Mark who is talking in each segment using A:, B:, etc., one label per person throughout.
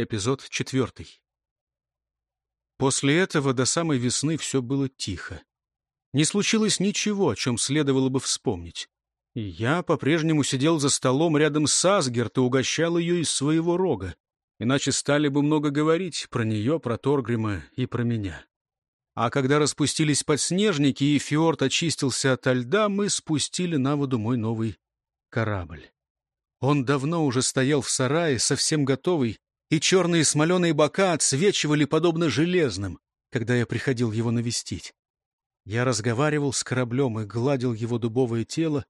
A: Эпизод четвертый. После этого до самой весны все было тихо. Не случилось ничего, о чем следовало бы вспомнить. И я по-прежнему сидел за столом рядом с Асгерт и угощал ее из своего рога. Иначе стали бы много говорить про нее, про Торгрима и про меня. А когда распустились подснежники и фьорд очистился ото льда, мы спустили на воду мой новый корабль. Он давно уже стоял в сарае, совсем готовый, и черные смоленые бока отсвечивали подобно железным, когда я приходил его навестить. Я разговаривал с кораблем и гладил его дубовое тело.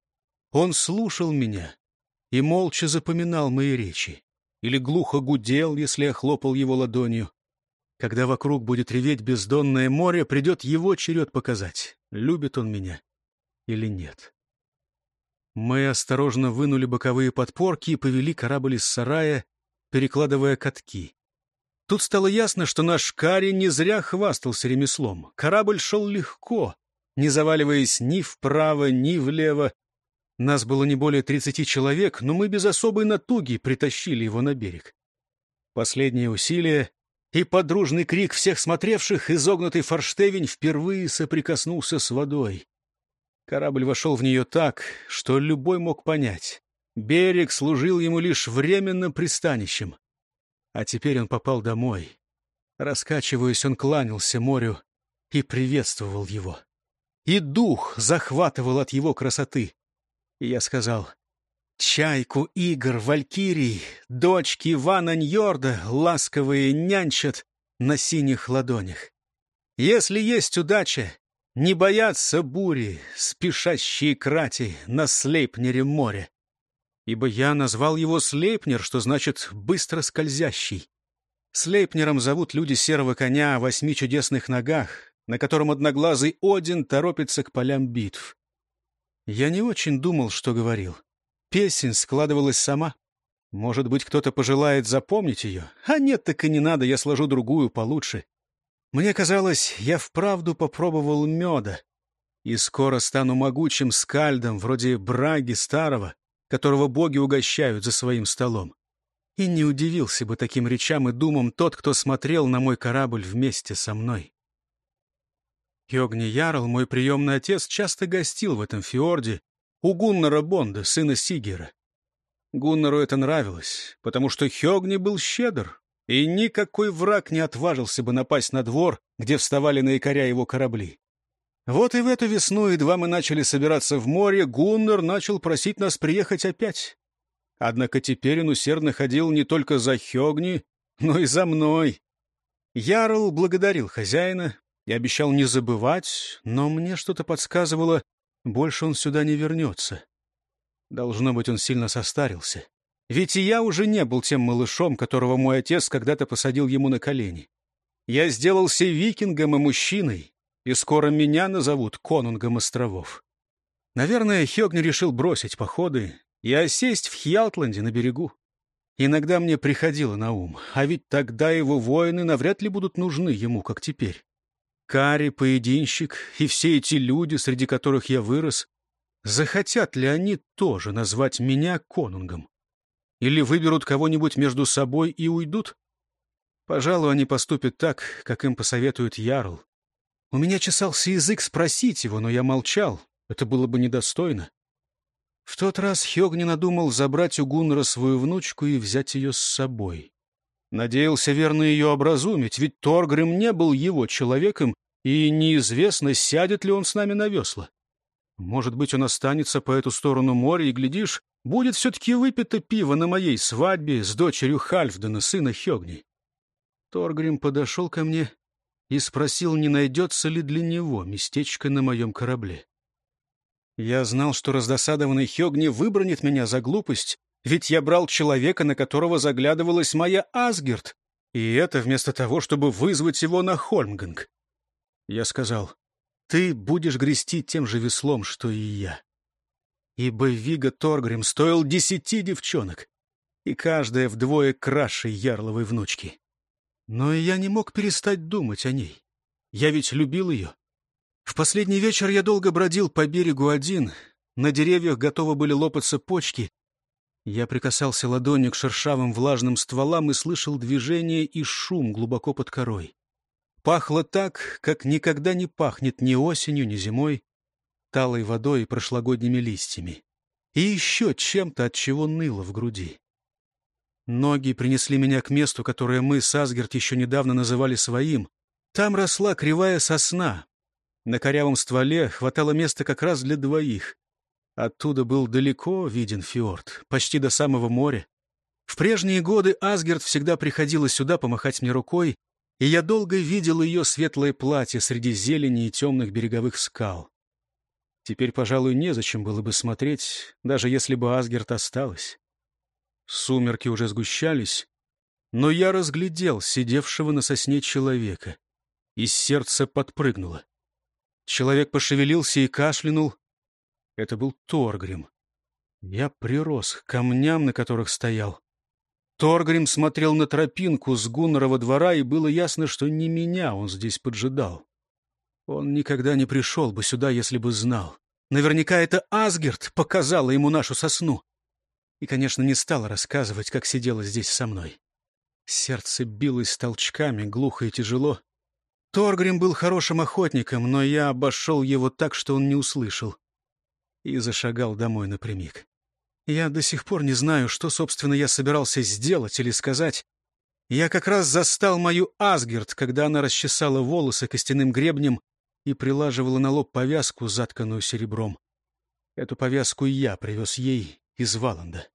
A: Он слушал меня и молча запоминал мои речи. Или глухо гудел, если я хлопал его ладонью. Когда вокруг будет реветь бездонное море, придет его черед показать, любит он меня или нет. Мы осторожно вынули боковые подпорки и повели корабль из сарая перекладывая катки. Тут стало ясно, что наш Кари не зря хвастался ремеслом. Корабль шел легко, не заваливаясь ни вправо, ни влево. Нас было не более тридцати человек, но мы без особой натуги притащили его на берег. Последнее усилие и подружный крик всех смотревших, изогнутый форштевень впервые соприкоснулся с водой. Корабль вошел в нее так, что любой мог понять. Берег служил ему лишь временным пристанищем. А теперь он попал домой. Раскачиваясь, он кланялся морю и приветствовал его. И дух захватывал от его красоты. И я сказал, «Чайку игр валькирий, дочки Ивана Ньорда ласковые нянчат на синих ладонях. Если есть удача, не боятся бури, спешащие крати на Слейпнере море ибо я назвал его Слейпнер, что значит «быстро скользящий». Слейпнером зовут люди серого коня о восьми чудесных ногах, на котором одноглазый Один торопится к полям битв. Я не очень думал, что говорил. Песень складывалась сама. Может быть, кто-то пожелает запомнить ее? А нет, так и не надо, я сложу другую получше. Мне казалось, я вправду попробовал меда, и скоро стану могучим скальдом, вроде Браги Старого, которого боги угощают за своим столом. И не удивился бы таким речам и думам тот, кто смотрел на мой корабль вместе со мной. Йогни Ярл, мой приемный отец, часто гостил в этом фьорде у Гуннара Бонда, сына Сигера. Гуннару это нравилось, потому что Хёгни был щедр, и никакой враг не отважился бы напасть на двор, где вставали на якоря его корабли. Вот и в эту весну, едва мы начали собираться в море, Гуннер начал просить нас приехать опять. Однако теперь он усердно ходил не только за Хёгни, но и за мной. Ярл благодарил хозяина и обещал не забывать, но мне что-то подсказывало, больше он сюда не вернется. Должно быть, он сильно состарился. Ведь и я уже не был тем малышом, которого мой отец когда-то посадил ему на колени. Я сделался викингом и мужчиной, и скоро меня назовут конунгом островов. Наверное, Хёгни решил бросить походы и осесть в Хьялтланде на берегу. Иногда мне приходило на ум, а ведь тогда его воины навряд ли будут нужны ему, как теперь. Кари, поединщик и все эти люди, среди которых я вырос, захотят ли они тоже назвать меня конунгом? Или выберут кого-нибудь между собой и уйдут? Пожалуй, они поступят так, как им посоветует Ярл. У меня чесался язык спросить его, но я молчал. Это было бы недостойно. В тот раз Хёгни надумал забрать у Гуннера свою внучку и взять ее с собой. Надеялся верно ее образумить, ведь Торгрим не был его человеком, и неизвестно, сядет ли он с нами на весла. Может быть, он останется по эту сторону моря, и, глядишь, будет все-таки выпито пиво на моей свадьбе с дочерью Хальфдена, сына Хёгни. Торгрим подошел ко мне и спросил, не найдется ли для него местечко на моем корабле. Я знал, что раздосадованный Хёгни выбронит меня за глупость, ведь я брал человека, на которого заглядывалась моя Асгерт, и это вместо того, чтобы вызвать его на Хольмганг. Я сказал, ты будешь грести тем же веслом, что и я. Ибо Вига Торгрим стоил десяти девчонок, и каждая вдвое краше ярловой внучки. Но я не мог перестать думать о ней. Я ведь любил ее. В последний вечер я долго бродил по берегу один. На деревьях готовы были лопаться почки. Я прикасался ладонью к шершавым влажным стволам и слышал движение и шум глубоко под корой. Пахло так, как никогда не пахнет ни осенью, ни зимой, талой водой и прошлогодними листьями. И еще чем-то, от чего ныло в груди. Ноги принесли меня к месту, которое мы с Асгерт еще недавно называли своим. Там росла кривая сосна. На корявом стволе хватало места как раз для двоих. Оттуда был далеко виден фьорд, почти до самого моря. В прежние годы Асгерт всегда приходила сюда помахать мне рукой, и я долго видел ее светлое платье среди зелени и темных береговых скал. Теперь, пожалуй, незачем было бы смотреть, даже если бы Асгерт осталась. Сумерки уже сгущались, но я разглядел сидевшего на сосне человека, и сердце подпрыгнуло. Человек пошевелился и кашлянул. Это был Торгрим. Я прирос к камням, на которых стоял. Торгрим смотрел на тропинку с Гуннерова двора, и было ясно, что не меня он здесь поджидал. Он никогда не пришел бы сюда, если бы знал. Наверняка это Асгерт показала ему нашу сосну и, конечно, не стала рассказывать, как сидела здесь со мной. Сердце билось толчками, глухо и тяжело. Торгрим был хорошим охотником, но я обошел его так, что он не услышал, и зашагал домой напрямик. Я до сих пор не знаю, что, собственно, я собирался сделать или сказать. Я как раз застал мою Асгерт, когда она расчесала волосы костяным гребнем и прилаживала на лоб повязку, затканную серебром. Эту повязку я привез ей из Валанда.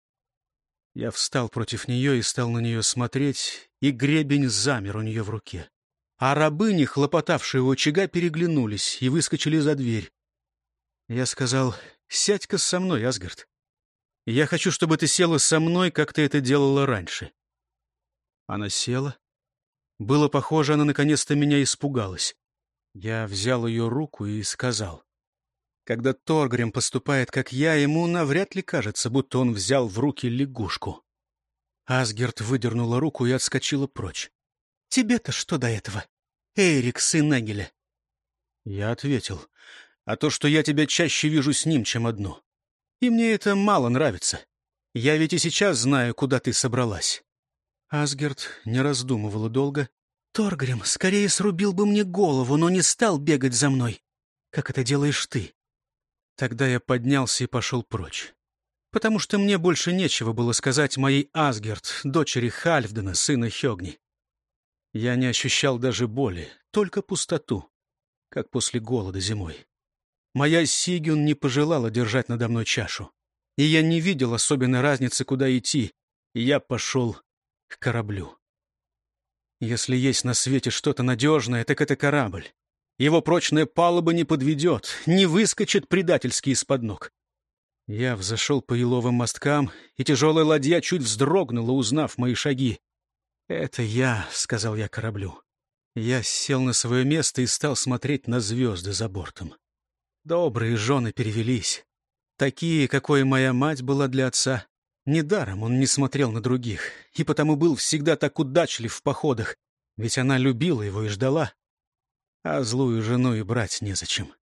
A: Я встал против нее и стал на нее смотреть, и гребень замер у нее в руке. А рабыни, хлопотавшие у очага, переглянулись и выскочили за дверь. Я сказал, «Сядь-ка со мной, Асгард. Я хочу, чтобы ты села со мной, как ты это делала раньше». Она села. Было похоже, она наконец-то меня испугалась. Я взял ее руку и сказал, когда Торгрим поступает, как я, ему навряд ли кажется, будто он взял в руки лягушку. Асгерт выдернула руку и отскочила прочь. «Тебе-то что до этого? Эрик, сын Эгеля?» Я ответил. «А то, что я тебя чаще вижу с ним, чем одну. И мне это мало нравится. Я ведь и сейчас знаю, куда ты собралась». Асгерт не раздумывала долго. «Торгрим скорее срубил бы мне голову, но не стал бегать за мной, как это делаешь ты. Тогда я поднялся и пошел прочь. Потому что мне больше нечего было сказать моей Асгерт, дочери Хальфдена, сына Хёгни. Я не ощущал даже боли, только пустоту, как после голода зимой. Моя Сигюн не пожелала держать надо мной чашу. И я не видел особенной разницы, куда идти, я пошел к кораблю. Если есть на свете что-то надежное, так это корабль. Его прочная палуба не подведет, не выскочит предательски из-под ног. Я взошел по еловым мосткам, и тяжелая ладья чуть вздрогнула, узнав мои шаги. «Это я», — сказал я кораблю. Я сел на свое место и стал смотреть на звезды за бортом. Добрые жены перевелись. Такие, какой моя мать была для отца. Недаром он не смотрел на других, и потому был всегда так удачлив в походах, ведь она любила его и ждала а злую жену и брать незачем.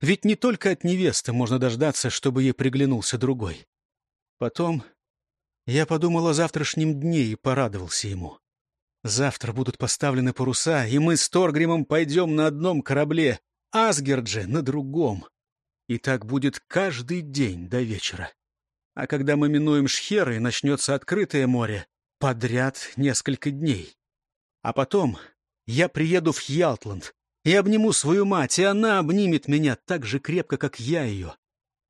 A: Ведь не только от невесты можно дождаться, чтобы ей приглянулся другой. Потом я подумал о завтрашнем дне и порадовался ему. Завтра будут поставлены паруса, и мы с Торгримом пойдем на одном корабле, Асгердже на другом. И так будет каждый день до вечера. А когда мы минуем Шхеры начнется открытое море, подряд несколько дней. А потом я приеду в Ялтланд, и обниму свою мать, и она обнимет меня так же крепко, как я ее.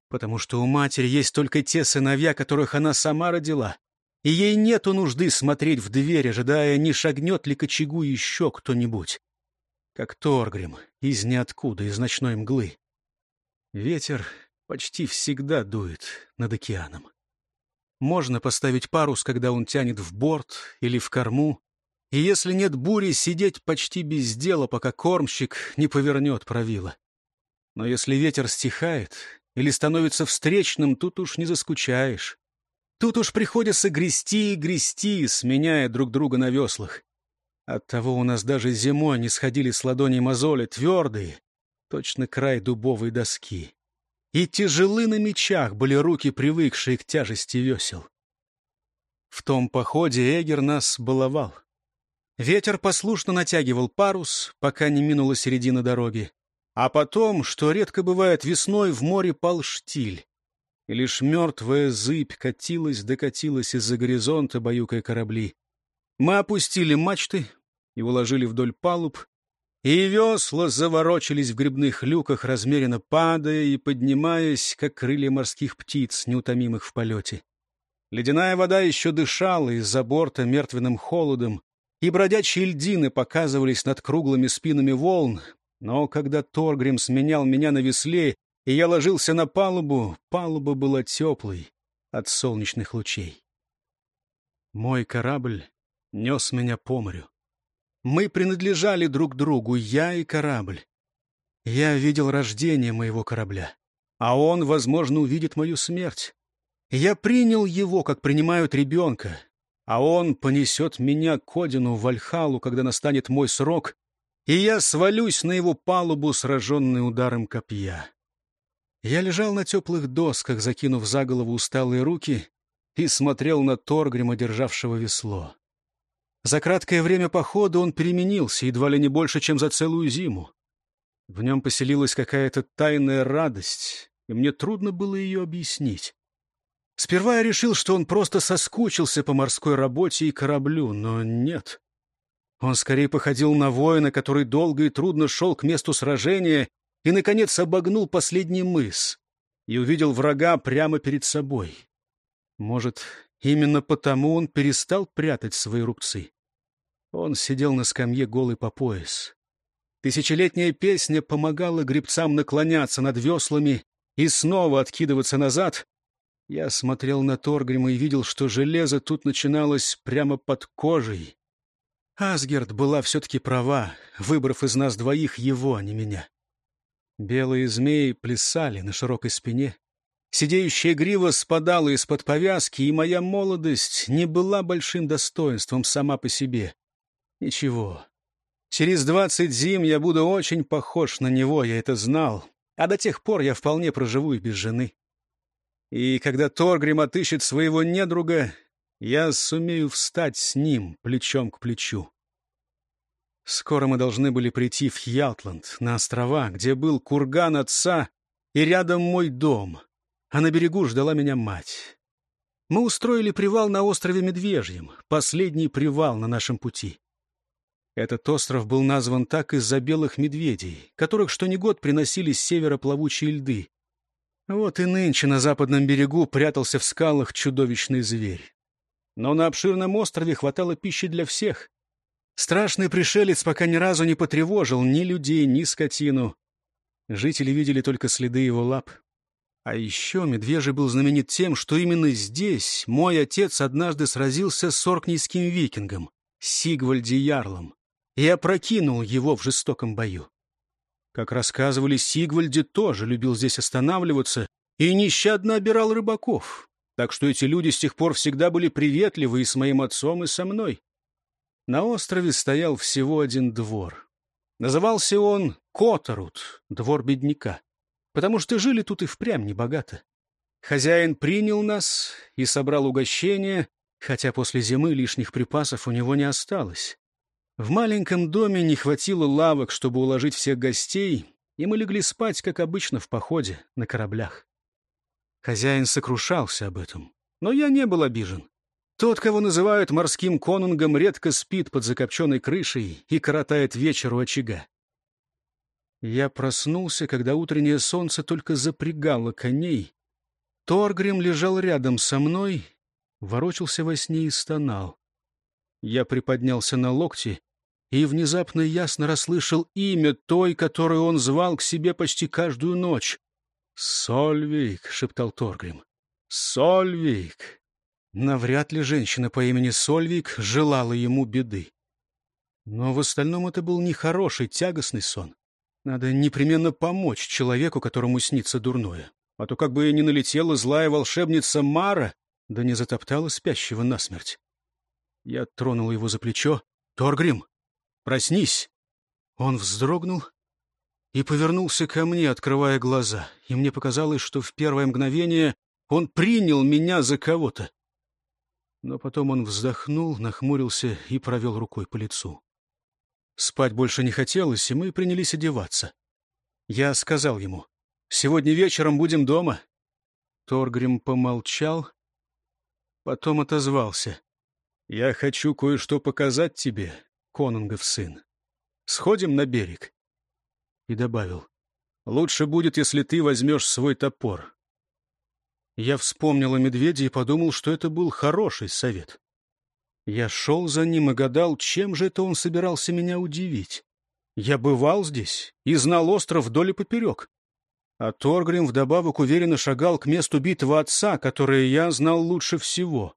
A: Потому что у матери есть только те сыновья, которых она сама родила, и ей нету нужды смотреть в дверь, ожидая, не шагнет ли к очагу еще кто-нибудь. Как Торгрим, из ниоткуда, из ночной мглы. Ветер почти всегда дует над океаном. Можно поставить парус, когда он тянет в борт или в корму, и если нет бури, сидеть почти без дела, пока кормщик не повернет правило. Но если ветер стихает или становится встречным, тут уж не заскучаешь. Тут уж приходится грести и грести, сменяя друг друга на веслах. Оттого у нас даже зимой не сходили с ладоней мозоли, твердые, точно край дубовой доски. И тяжелы на мечах были руки, привыкшие к тяжести весел. В том походе Эгер нас баловал. Ветер послушно натягивал парус, пока не минула середина дороги. А потом, что редко бывает весной, в море пал штиль. И лишь мертвая зыбь катилась, докатилась из-за горизонта, баюкая корабли. Мы опустили мачты и уложили вдоль палуб, и весла заворочились в грибных люках, размеренно падая и поднимаясь, как крылья морских птиц, неутомимых в полете. Ледяная вода еще дышала из-за борта мертвенным холодом, и бродячие льдины показывались над круглыми спинами волн, но когда Торгрим сменял меня на весле, и я ложился на палубу, палуба была теплой от солнечных лучей. Мой корабль нес меня по морю. Мы принадлежали друг другу, я и корабль. Я видел рождение моего корабля, а он, возможно, увидит мою смерть. Я принял его, как принимают ребенка, а он понесет меня к Одину в Вальхалу, когда настанет мой срок, и я свалюсь на его палубу, сраженный ударом копья. Я лежал на теплых досках, закинув за голову усталые руки, и смотрел на Торгрима, державшего весло. За краткое время похода он переменился, едва ли не больше, чем за целую зиму. В нем поселилась какая-то тайная радость, и мне трудно было ее объяснить. Сперва я решил, что он просто соскучился по морской работе и кораблю, но нет. Он скорее походил на воина, который долго и трудно шел к месту сражения и, наконец, обогнул последний мыс и увидел врага прямо перед собой. Может, именно потому он перестал прятать свои рубцы. Он сидел на скамье голый по пояс. Тысячелетняя песня помогала гребцам наклоняться над веслами и снова откидываться назад, я смотрел на Торгрима и видел, что железо тут начиналось прямо под кожей. Асгерд была все-таки права, выбрав из нас двоих его, а не меня. Белые змеи плясали на широкой спине. Сидеющая грива спадала из-под повязки, и моя молодость не была большим достоинством сама по себе. Ничего. Через двадцать зим я буду очень похож на него, я это знал. А до тех пор я вполне проживу и без жены. И когда Торгрим отыщет своего недруга, я сумею встать с ним плечом к плечу. Скоро мы должны были прийти в Хьялтланд, на острова, где был курган отца и рядом мой дом, а на берегу ждала меня мать. Мы устроили привал на острове Медвежьем, последний привал на нашем пути. Этот остров был назван так из-за белых медведей, которых что ни год приносили с севера плавучие льды. Вот и нынче на западном берегу прятался в скалах чудовищный зверь. Но на обширном острове хватало пищи для всех. Страшный пришелец пока ни разу не потревожил ни людей, ни скотину. Жители видели только следы его лап. А еще медвежий был знаменит тем, что именно здесь мой отец однажды сразился с оркнийским викингом, Сигвальди Ярлом, и опрокинул его в жестоком бою. Как рассказывали, Сигвальди тоже любил здесь останавливаться и нещадно обирал рыбаков. Так что эти люди с тех пор всегда были приветливы и с моим отцом, и со мной. На острове стоял всего один двор. Назывался он Которут, двор бедняка, потому что жили тут и впрямь небогато. Хозяин принял нас и собрал угощение, хотя после зимы лишних припасов у него не осталось. В маленьком доме не хватило лавок, чтобы уложить всех гостей, и мы легли спать, как обычно, в походе, на кораблях. Хозяин сокрушался об этом, но я не был обижен. Тот, кого называют морским конунгом, редко спит под закопченной крышей и коротает вечер у очага. Я проснулся, когда утреннее солнце только запрягало коней. Торгрим лежал рядом со мной, ворочался во сне и стонал. Я приподнялся на локти и внезапно ясно расслышал имя той, которую он звал к себе почти каждую ночь. «Сольвик», — шептал Торгрим, — «Сольвик». Навряд ли женщина по имени Сольвик желала ему беды. Но в остальном это был нехороший, тягостный сон. Надо непременно помочь человеку, которому снится дурное. А то как бы и не налетела злая волшебница Мара, да не затоптала спящего насмерть. Я тронул его за плечо. «Торгрим, Проснись!» Он вздрогнул и повернулся ко мне, открывая глаза, и мне показалось, что в первое мгновение он принял меня за кого-то. Но потом он вздохнул, нахмурился и провел рукой по лицу. Спать больше не хотелось, и мы принялись одеваться. Я сказал ему, «Сегодня вечером будем дома». Торгрим помолчал, потом отозвался. «Я хочу кое-что показать тебе, конунгов сын. Сходим на берег». И добавил, «Лучше будет, если ты возьмешь свой топор». Я вспомнил о медведе и подумал, что это был хороший совет. Я шел за ним и гадал, чем же это он собирался меня удивить. Я бывал здесь и знал остров вдоль и поперек. А Торгрим вдобавок уверенно шагал к месту битвы отца, которое я знал лучше всего.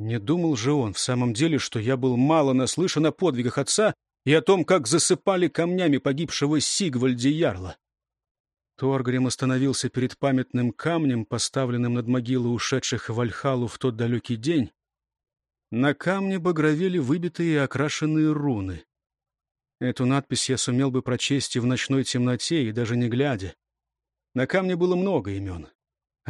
A: Не думал же он в самом деле, что я был мало наслышан о подвигах отца и о том, как засыпали камнями погибшего Сигвальди Ярла. Торгрим остановился перед памятным камнем, поставленным над могилой ушедших в Вальхалу в тот далекий день, на камне багровели выбитые и окрашенные руны. Эту надпись я сумел бы прочесть и в ночной темноте, и даже не глядя. На камне было много имен.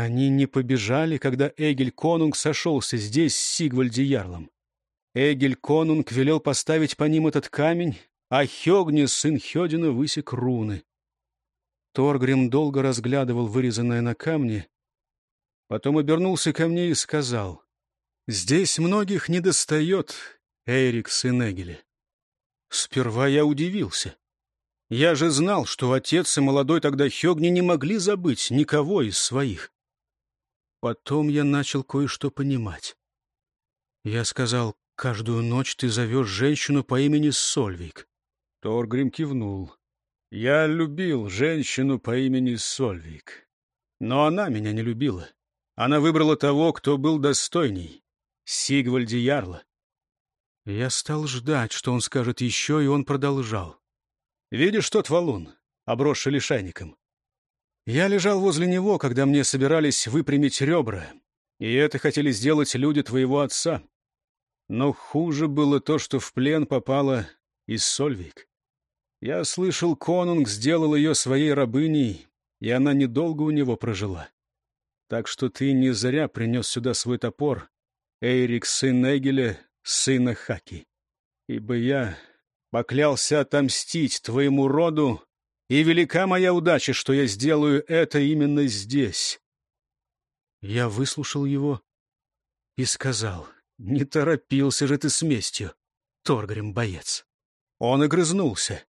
A: Они не побежали, когда Эгель Конунг сошелся здесь с Сигвальди Ярлом. Эгель Конунг велел поставить по ним этот камень, а Хёгни, сын Хёдина, высек руны. Торгрим долго разглядывал вырезанное на камне, потом обернулся ко мне и сказал, Здесь многих недостает, Эрик сын Эгеля. Сперва я удивился. Я же знал, что отец и молодой тогда Хёгни не могли забыть никого из своих. Потом я начал кое-что понимать. Я сказал, каждую ночь ты зовешь женщину по имени Сольвик. Торгрим кивнул. Я любил женщину по имени Сольвик. Но она меня не любила. Она выбрала того, кто был достойней. Сигвальди Ярла. Я стал ждать, что он скажет еще, и он продолжал. «Видишь тот валун, обросший лишайником? Я лежал возле него, когда мне собирались выпрямить ребра, и это хотели сделать люди твоего отца. Но хуже было то, что в плен попала из Сольвик. Я слышал, конунг сделал ее своей рабыней, и она недолго у него прожила. Так что ты не зря принес сюда свой топор, Эйрик, сын Эгеля, сына Хаки. Ибо я поклялся отомстить твоему роду, и велика моя удача, что я сделаю это именно здесь. Я выслушал его и сказал, не торопился же ты с местью, Торгрим боец. Он огрызнулся.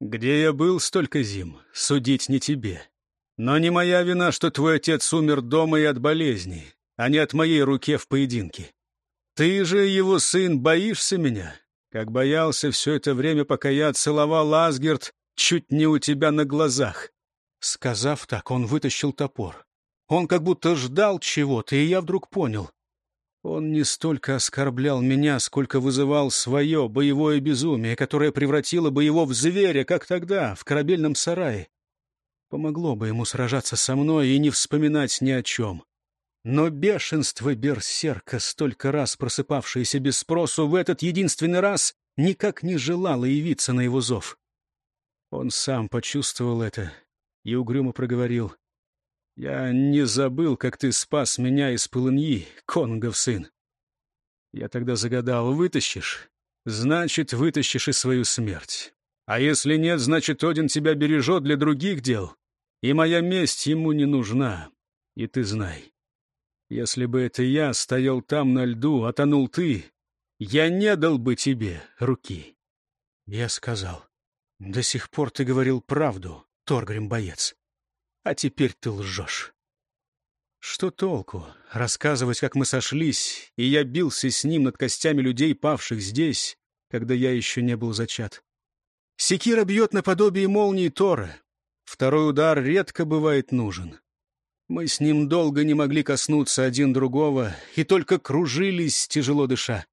A: Где я был столько зим, судить не тебе. Но не моя вина, что твой отец умер дома и от болезни а не от моей руке в поединке. Ты же, его сын, боишься меня, как боялся все это время, пока я целовал Асгерт чуть не у тебя на глазах. Сказав так, он вытащил топор. Он как будто ждал чего-то, и я вдруг понял. Он не столько оскорблял меня, сколько вызывал свое боевое безумие, которое превратило бы его в зверя, как тогда, в корабельном сарае. Помогло бы ему сражаться со мной и не вспоминать ни о чем. Но бешенство берсерка, столько раз просыпавшееся без спросу, в этот единственный раз никак не желало явиться на его зов. Он сам почувствовал это и угрюмо проговорил. «Я не забыл, как ты спас меня из полыньи, Конгов сын. Я тогда загадал, вытащишь, значит, вытащишь и свою смерть. А если нет, значит, Один тебя бережет для других дел, и моя месть ему не нужна, и ты знай». Если бы это я стоял там на льду, а тонул ты, я не дал бы тебе руки. Я сказал, до сих пор ты говорил правду, Торгрим боец, а теперь ты лжешь. Что толку рассказывать, как мы сошлись, и я бился с ним над костями людей, павших здесь, когда я еще не был зачат? Секира бьет наподобие молнии Тора. Второй удар редко бывает нужен. Мы с ним долго не могли коснуться один другого и только кружились, тяжело дыша.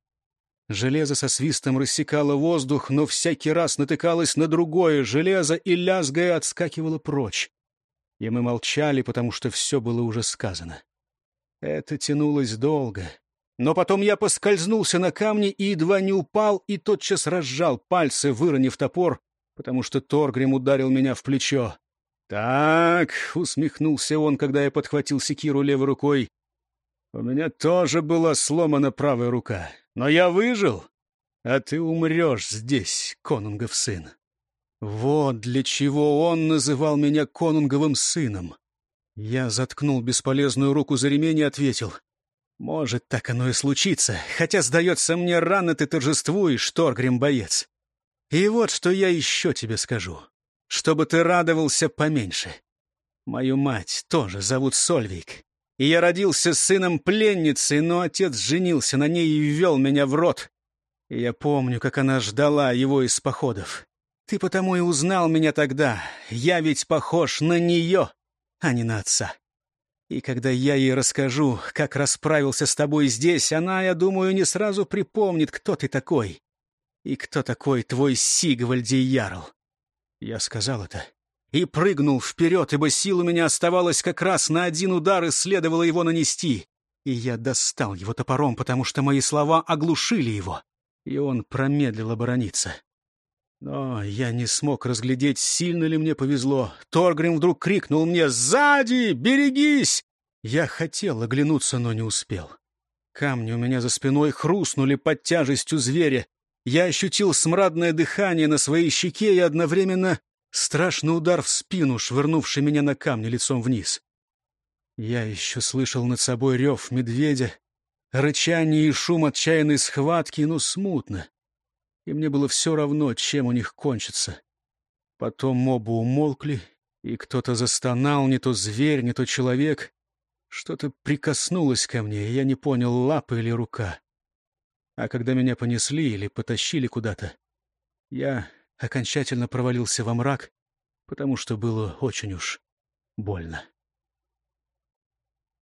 A: Железо со свистом рассекало воздух, но всякий раз натыкалось на другое железо и, лязгая, отскакивало прочь. И мы молчали, потому что все было уже сказано. Это тянулось долго. Но потом я поскользнулся на камне и едва не упал, и тотчас разжал пальцы, выронив топор, потому что Торгрим ударил меня в плечо. «Так», — усмехнулся он, когда я подхватил секиру левой рукой, — У меня тоже была сломана правая рука, но я выжил, а ты умрешь здесь, конунгов сын. Вот для чего он называл меня конунговым сыном. Я заткнул бесполезную руку за ремень и ответил. Может, так оно и случится, хотя, сдается мне, рано ты торжествуешь, Торгрим боец. И вот что я еще тебе скажу, чтобы ты радовался поменьше. Мою мать тоже зовут Сольвик, и я родился сыном пленницы, но отец женился на ней и ввел меня в рот. И я помню, как она ждала его из походов. Ты потому и узнал меня тогда. Я ведь похож на нее, а не на отца. И когда я ей расскажу, как расправился с тобой здесь, она, я думаю, не сразу припомнит, кто ты такой. И кто такой твой Сигвальди Ярл. Я сказал это и прыгнул вперед, ибо сил у меня оставалось как раз на один удар, и следовало его нанести. И я достал его топором, потому что мои слова оглушили его, и он промедлил оборониться. Но я не смог разглядеть, сильно ли мне повезло. Торгрим вдруг крикнул мне «Сзади! Берегись!» Я хотел оглянуться, но не успел. Камни у меня за спиной хрустнули под тяжестью зверя. Я ощутил смрадное дыхание на своей щеке и одновременно страшный удар в спину, швырнувший меня на камни лицом вниз. Я еще слышал над собой рев медведя, рычание и шум отчаянной схватки, но смутно и мне было все равно, чем у них кончится. Потом оба умолкли, и кто-то застонал, не то зверь, не то человек. Что-то прикоснулось ко мне, и я не понял, лапа или рука. А когда меня понесли или потащили куда-то, я окончательно провалился во мрак, потому что было очень уж больно.